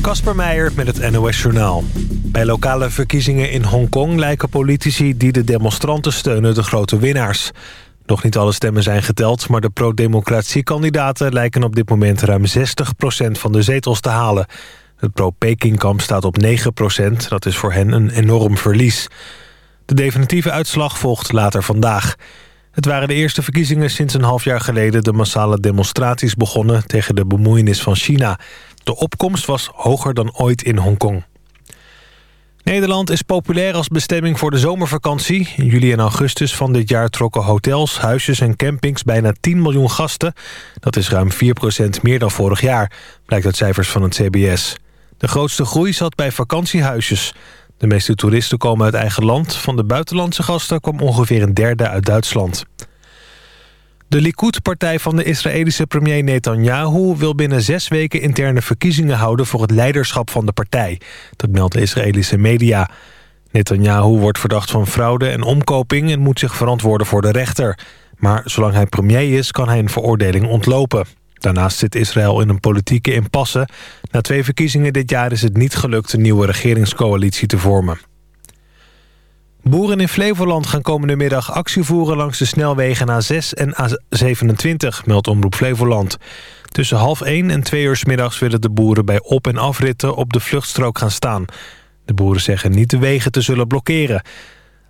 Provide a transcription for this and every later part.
Kasper Meijer met het NOS Journaal. Bij lokale verkiezingen in Hongkong lijken politici die de demonstranten steunen de grote winnaars. Nog niet alle stemmen zijn geteld, maar de pro-democratie-kandidaten lijken op dit moment ruim 60% van de zetels te halen. Het pro-Peking-kamp staat op 9% dat is voor hen een enorm verlies. De definitieve uitslag volgt later vandaag. Het waren de eerste verkiezingen sinds een half jaar geleden... de massale demonstraties begonnen tegen de bemoeienis van China. De opkomst was hoger dan ooit in Hongkong. Nederland is populair als bestemming voor de zomervakantie. In juli en augustus van dit jaar trokken hotels, huisjes en campings bijna 10 miljoen gasten. Dat is ruim 4% meer dan vorig jaar, blijkt uit cijfers van het CBS. De grootste groei zat bij vakantiehuisjes. De meeste toeristen komen uit eigen land. Van de buitenlandse gasten kwam ongeveer een derde uit Duitsland. De Likud-partij van de Israëlische premier Netanyahu... wil binnen zes weken interne verkiezingen houden... voor het leiderschap van de partij. Dat meldt de Israëlische media. Netanyahu wordt verdacht van fraude en omkoping... en moet zich verantwoorden voor de rechter. Maar zolang hij premier is, kan hij een veroordeling ontlopen. Daarnaast zit Israël in een politieke impasse. Na twee verkiezingen dit jaar is het niet gelukt... een nieuwe regeringscoalitie te vormen. Boeren in Flevoland gaan komende middag actie voeren... langs de snelwegen A6 en A27, meldt Omroep Flevoland. Tussen half 1 en 2 uur middags willen de boeren bij op- en afritten... op de vluchtstrook gaan staan. De boeren zeggen niet de wegen te zullen blokkeren.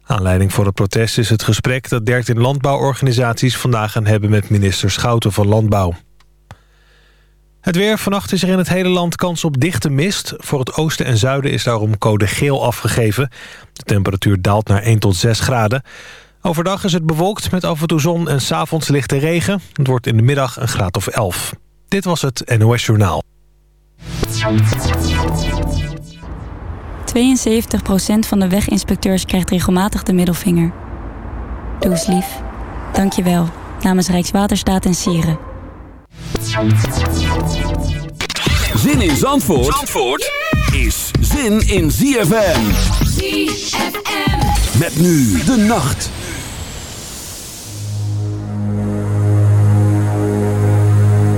Aanleiding voor het protest is het gesprek dat 13 landbouworganisaties vandaag gaan hebben met minister Schouten van Landbouw. Het weer. Vannacht is er in het hele land kans op dichte mist. Voor het oosten en zuiden is daarom code geel afgegeven. De temperatuur daalt naar 1 tot 6 graden. Overdag is het bewolkt met af en toe zon en s'avonds lichte regen. Het wordt in de middag een graad of 11. Dit was het NOS Journaal. 72% van de weginspecteurs krijgt regelmatig de middelvinger. Doe eens lief. Dank je wel. Namens Rijkswaterstaat en Sieren. Zin in Zandvoort, Zandvoort is zin in ZFM. ZFM. Met nu de nacht.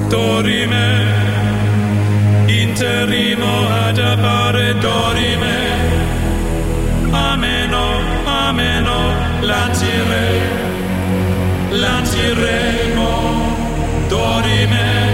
Dorime, interimo ad appare dorime. Ameno, ameno, lancire, lanciremo. Dorime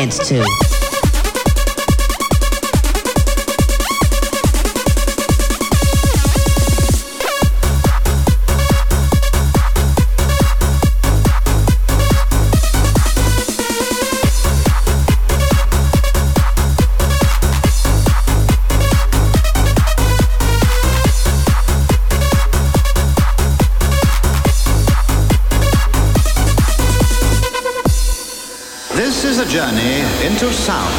Dance to. 就少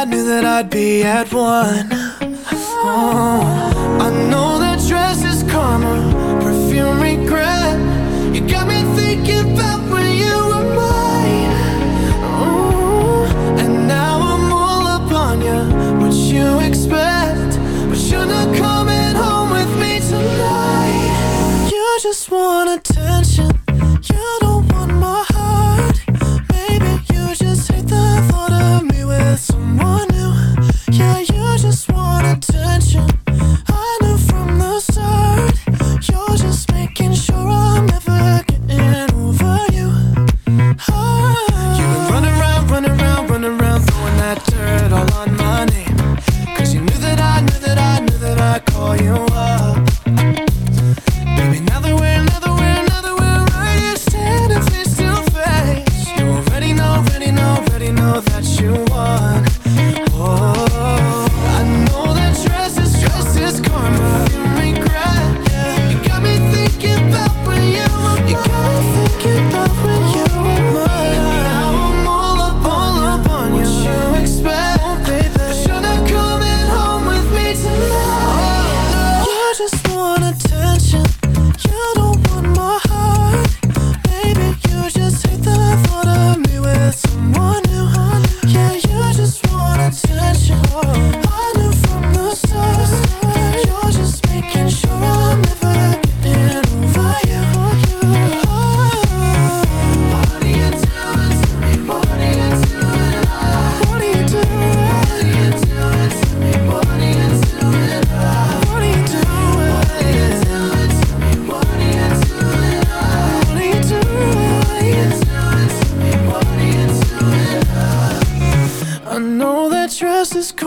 I knew that I'd be at one. Oh, I know that dress is karma, perfume regret. You got me thinking about when you were mine. Oh, and now I'm all up on you. What you expect? But you're not coming home with me tonight. You just want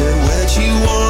what you want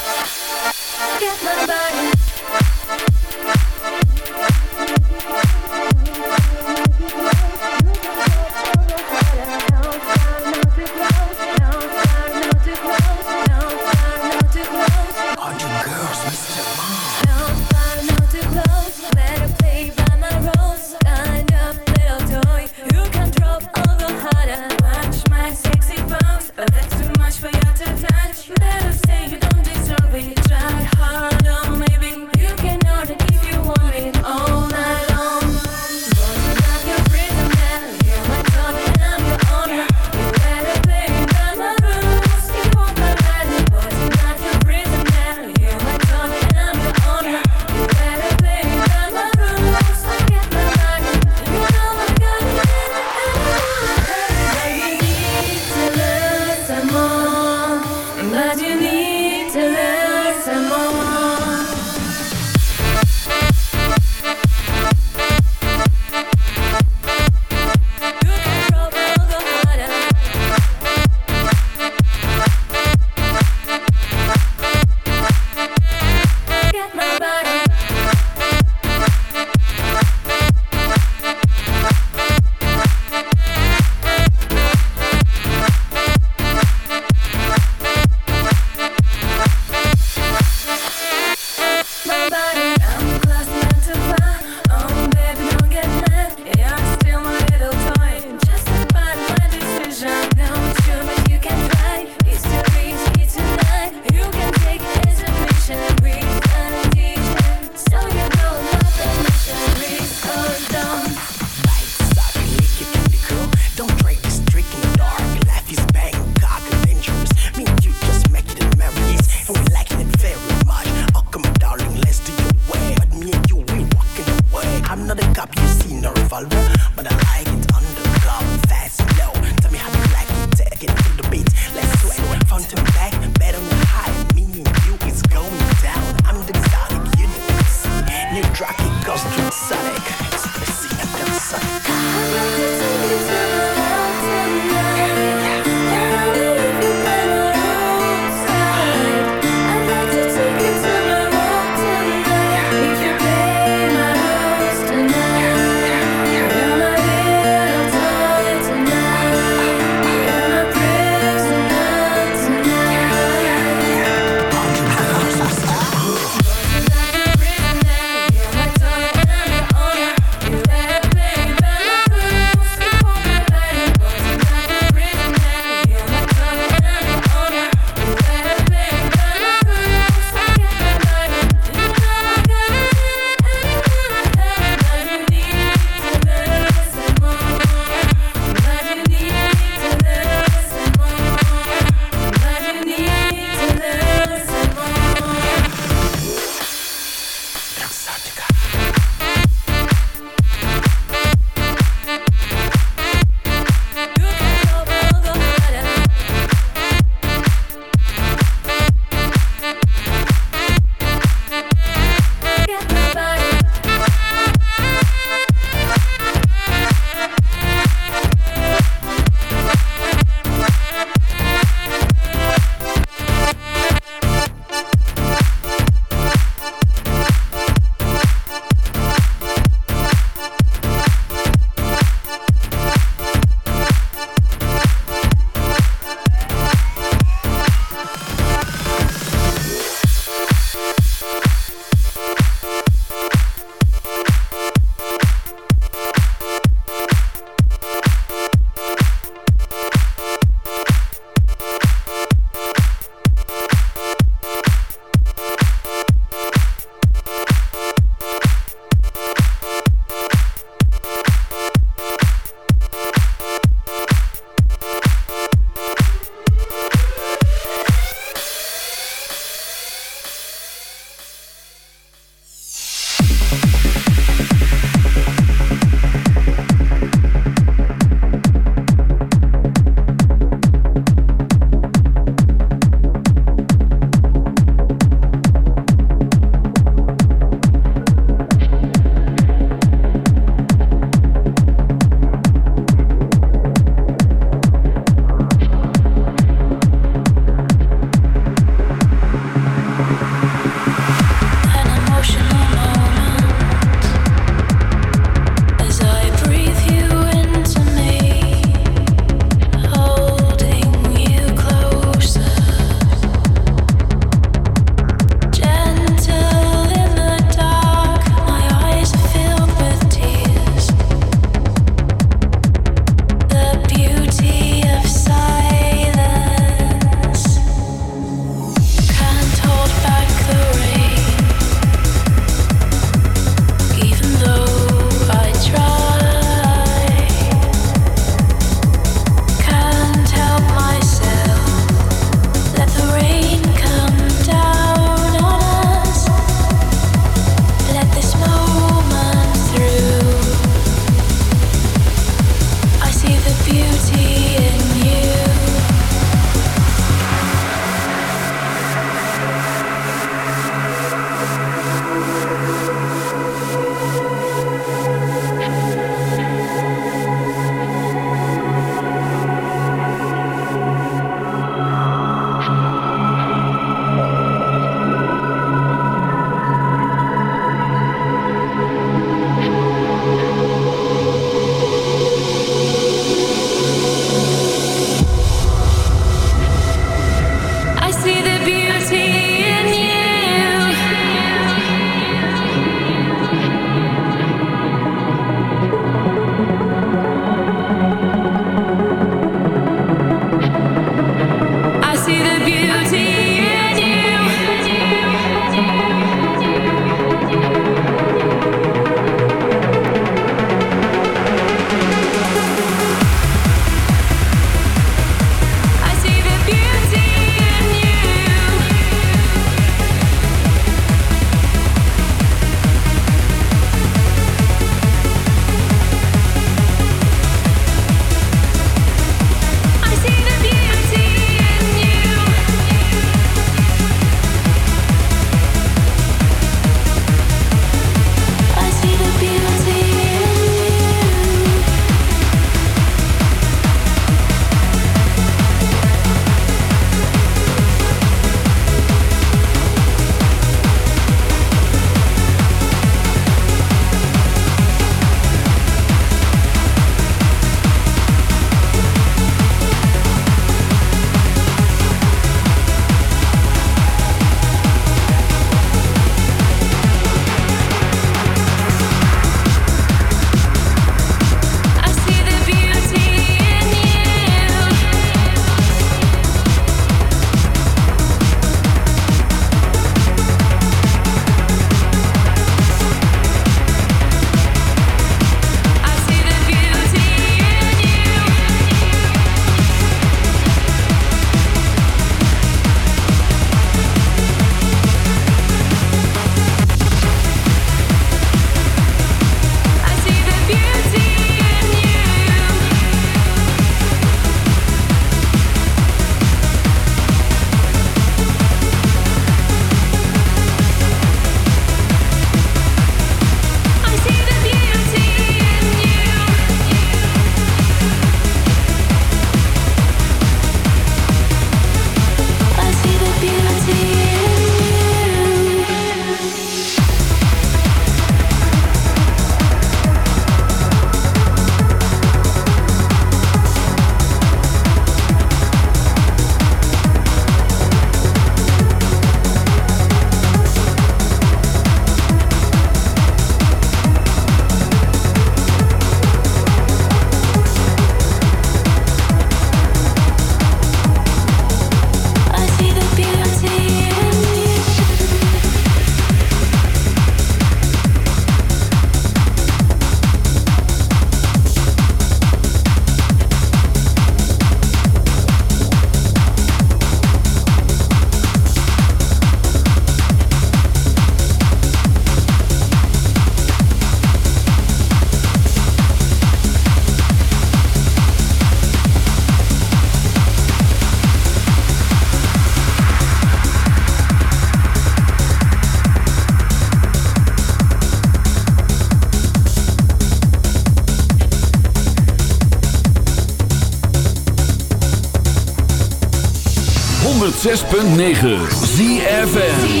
106.9 ZFN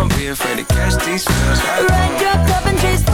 Don't be afraid to catch these feels. Ride your cup and chase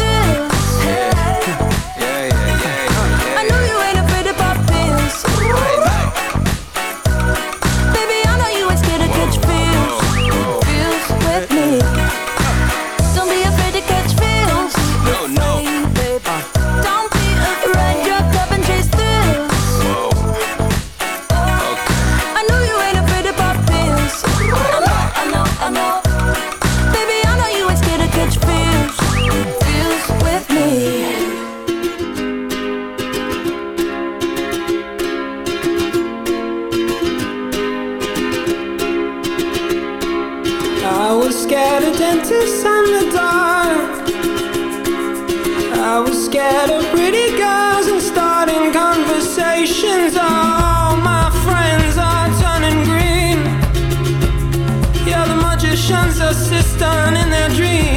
ocean's a in their dreams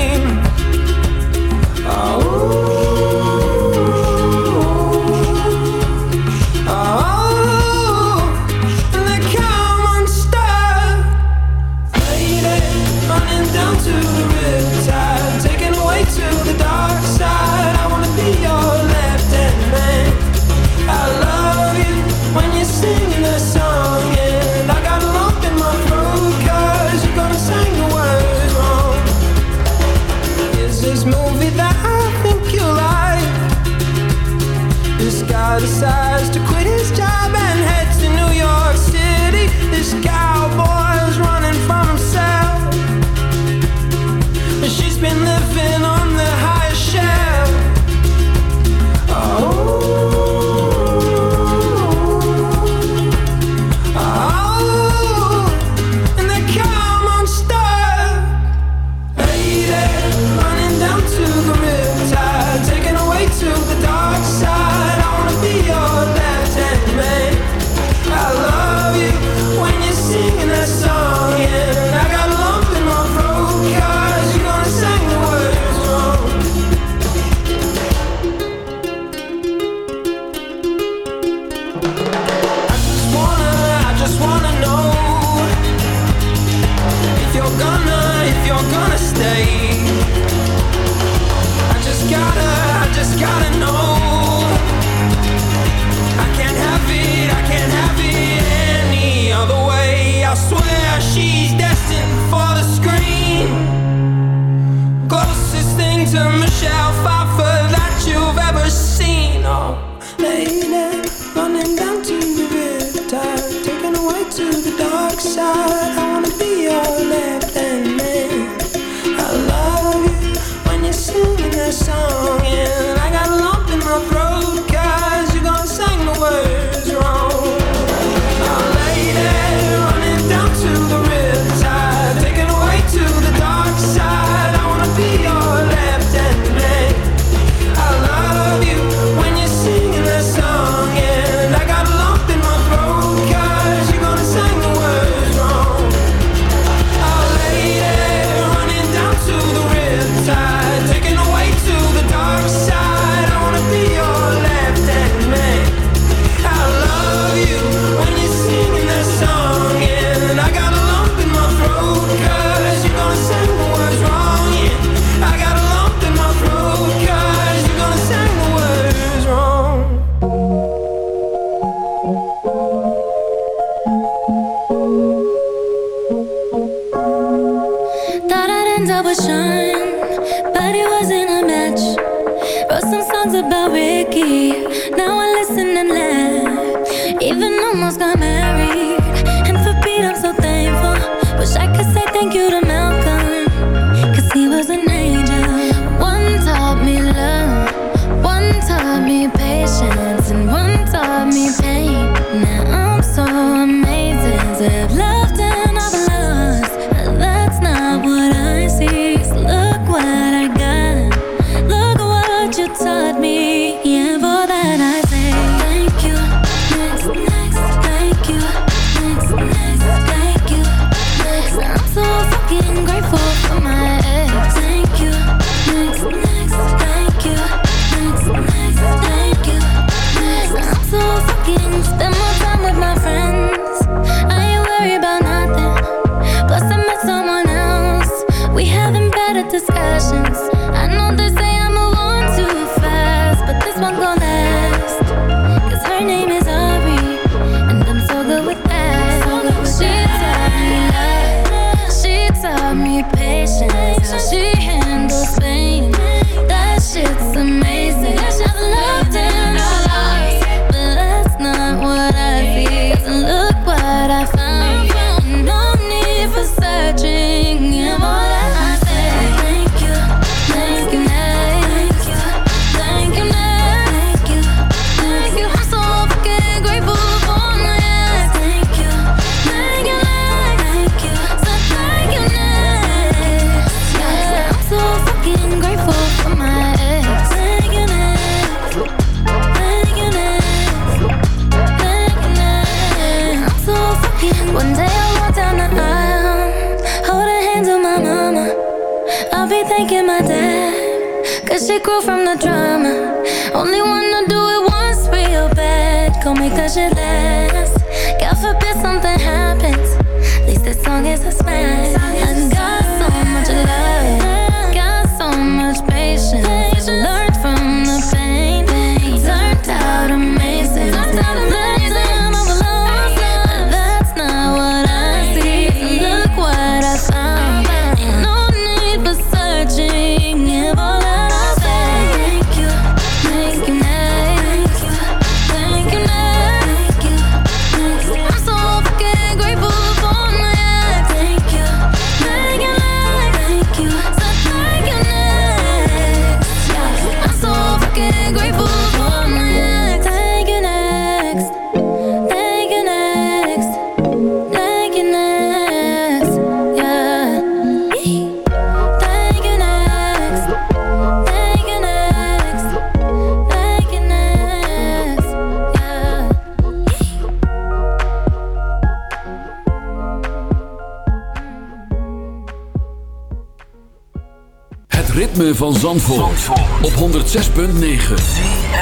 van Zandvoort, Zandvoort. op 106.9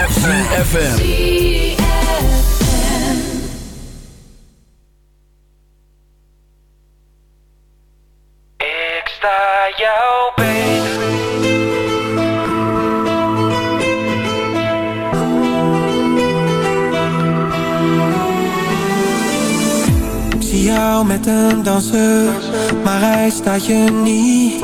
CFFM Ik sta jou beter. Ik zie jou met een danser, maar hij staat je niet.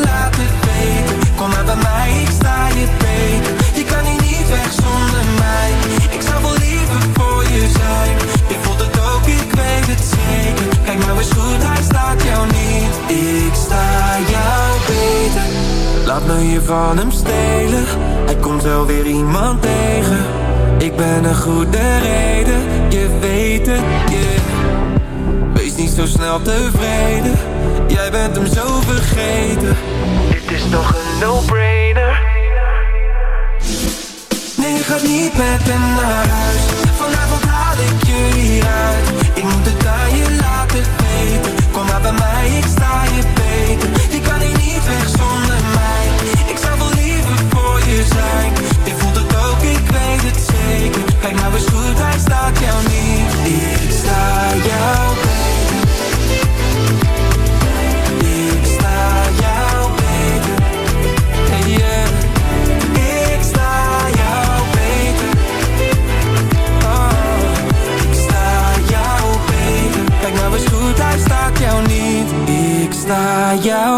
goed, hij staat jou niet. Ik sta jou beter. Laat me je van hem stelen. Hij komt wel weer iemand tegen. Ik ben een goede reden, je weet het, yeah. Wees niet zo snel tevreden, jij bent hem zo vergeten. Dit is toch een no-brainer? Gaat niet met hem naar huis. Vanavond haal ik je hieruit. Ik moet het aan je laten weten. Kom maar bij mij, ik sta je beter. Je kan hier niet weg zonder mij. Ik zou wel liever voor je zijn. Je voelt het ook, ik weet het zeker. Kijk nou eens goed, hij staat jou niet. Ik sta jou sta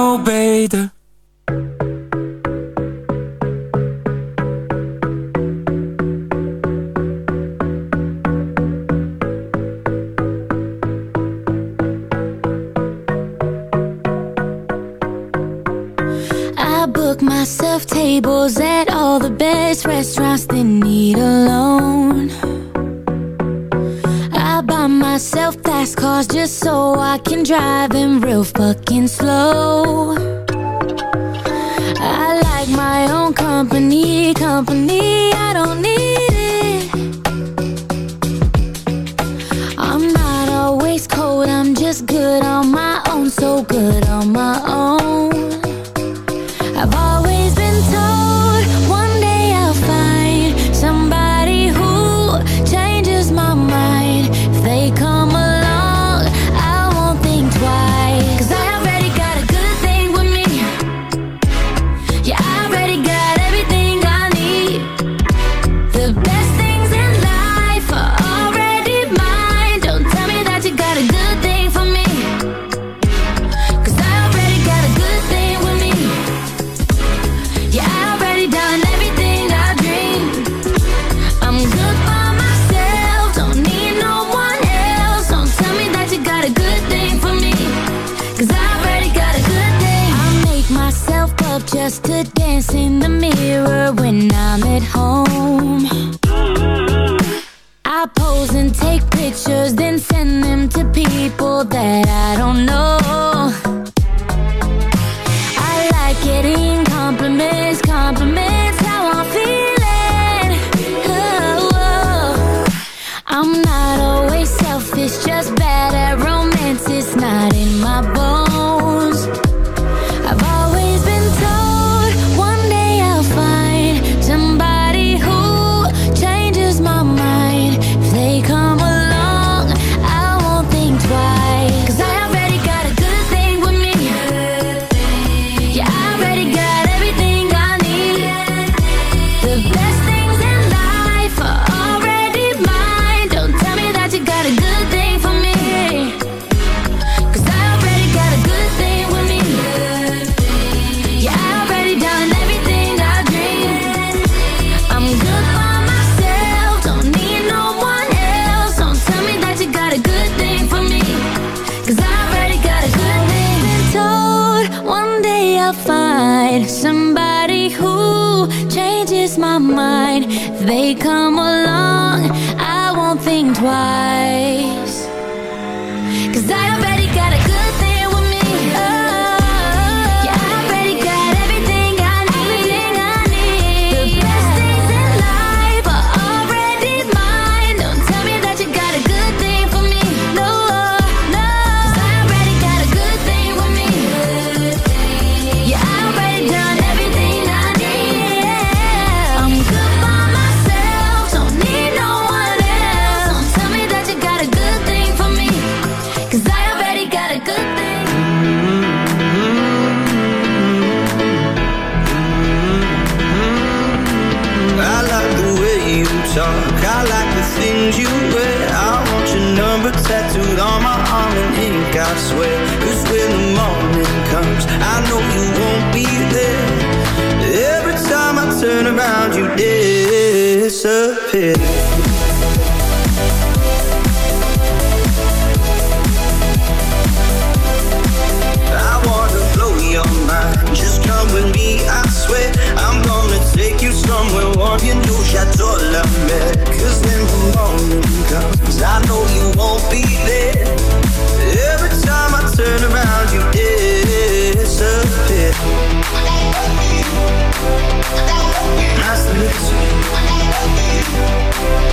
I swear. Cause when the morning comes, I know you won't be there. Every time I turn around, you disappear. I wanna blow your mind. Just come with me, I swear. I'm gonna take you somewhere warm. La. Cause when the morning comes, I know you won't be there. Yeah turn around, you disappear. Nice to meet you.